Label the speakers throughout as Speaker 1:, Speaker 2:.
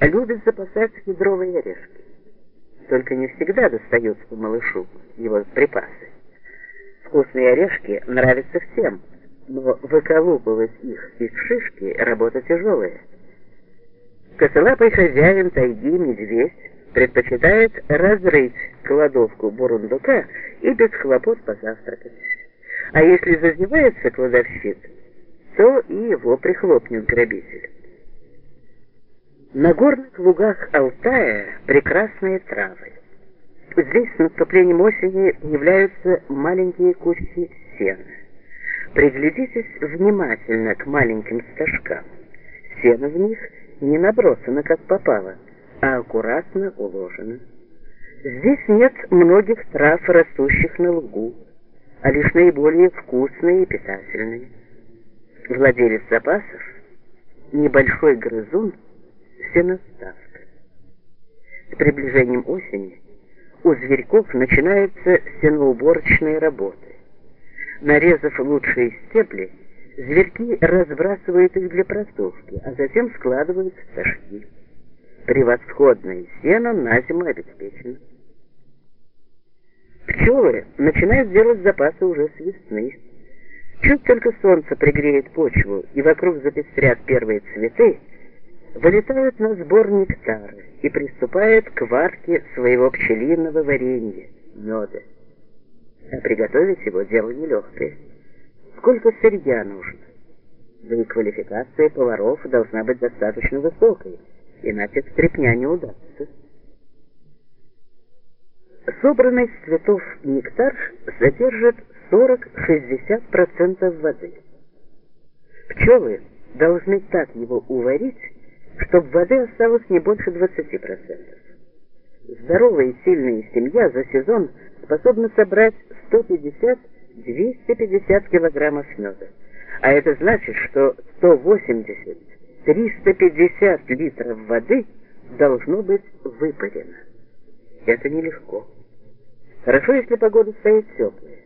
Speaker 1: любит запасать кедровые орешки. Только не всегда достаются малышу его припасы. Вкусные орешки нравятся всем, но выколупывать их из шишки работа тяжелая. Косолапый хозяин тайги медведь предпочитает разрыть кладовку бурундука и без хлопот позавтракать. А если зазевается кладовщик, то и его прихлопнет грабитель. На горных лугах Алтая прекрасные травы. Здесь с наступлением осени появляются маленькие кучки сена. Приглядитесь внимательно к маленьким стажкам. Сено в них не набросано, как попало, а аккуратно уложено. Здесь нет многих трав, растущих на лугу, а лишь наиболее вкусные и питательные. Владелец запасов – небольшой грызун сеноставка. С приближением осени у зверьков начинаются сеноуборочные работы. Нарезав лучшие стебли, зверьки разбрасывают их для просушки, а затем складывают в стажки. Превосходное сено на зиму обеспечено. Пчелы начинают делать запасы уже с весны. Чуть только солнце пригреет почву и вокруг запестрят первые цветы, вылетают на сбор нектара и приступают к варке своего пчелиного варенья, меда. А приготовить его дело нелегкое. Сколько сырья нужно? Да и квалификация поваров должна быть достаточно высокой, иначе стряпня не удастся. Собранный с цветов нектар содержит 40-60% воды. Пчелы должны так его уварить, чтобы воды осталось не больше 20%. Здоровая и сильная семья за сезон способна собрать 150-250 килограммов меда. А это значит, что 180-350 литров воды должно быть выпарено. Это нелегко. Хорошо, если погода стоит теплая.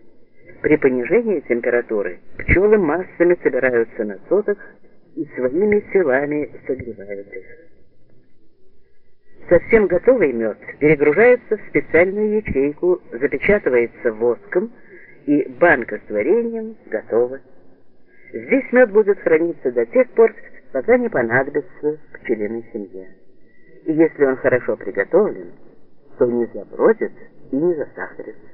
Speaker 1: При понижении температуры пчелы массами собираются на сотах и своими силами согревают. Совсем готовый мед перегружается в специальную ячейку, запечатывается воском, и банка с вареньем готова. Здесь мед будет храниться до тех пор, пока не понадобится пчелиной семье. И если он хорошо приготовлен, то не забродит и не засахарится.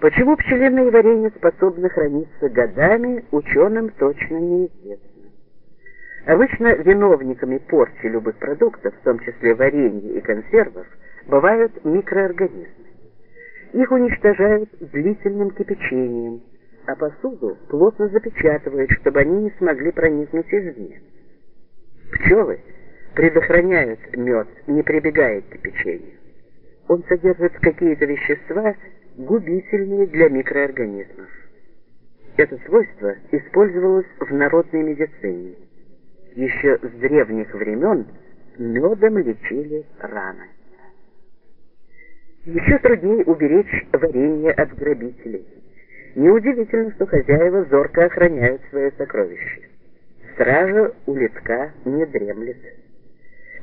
Speaker 1: Почему пчелиное варенье способно храниться годами, ученым точно неизвестно. Обычно виновниками порчи любых продуктов, в том числе варенья и консервов, бывают микроорганизмы. Их уничтожают длительным кипячением, а посуду плотно запечатывают, чтобы они не смогли проникнуть извне. Пчелы предохраняют мед, не прибегая к кипячению он содержит какие-то вещества, губительные для микроорганизмов. Это свойство использовалось в народной медицине. Еще с древних времен медом лечили раны. Еще труднее уберечь варенье от грабителей. Неудивительно, что хозяева зорко охраняют свое сокровище. Стража у литка не дремлет.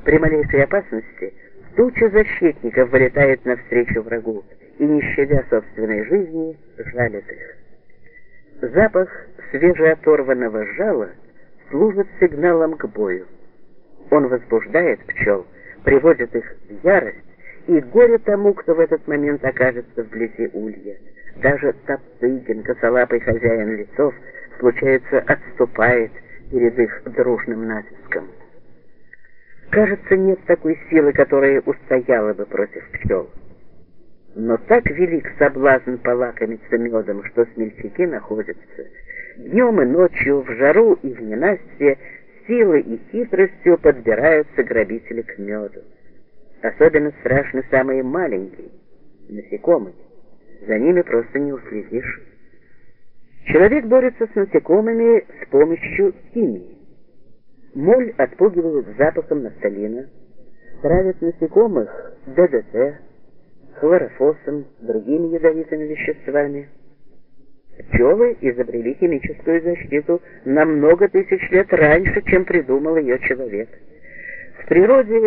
Speaker 1: При малейшей опасности – Туча защитников вылетает навстречу врагу и, не щадя собственной жизни, жалит их. Запах свежеоторванного жала служит сигналом к бою. Он возбуждает пчел, приводит их в ярость, и горе тому, кто в этот момент окажется вблизи улья. Даже Топтыгин, косолапый хозяин лесов, случается, отступает перед их дружным натиском. Кажется, нет такой силы, которая устояла бы против пчел. Но так велик соблазн полакомиться медом, что смельчаки находятся днем и ночью, в жару и в ненастье, силой и хитростью подбираются грабители к меду. Особенно страшны самые маленькие, насекомые. За ними просто не уследишь. Человек борется с насекомыми с помощью химии. Моль отпугивают запахом нафталина, травят насекомых ДДТ, хлорофосом, другими ядовитыми веществами. Пчелы изобрели химическую защиту на много тысяч лет раньше, чем придумал ее человек. В природе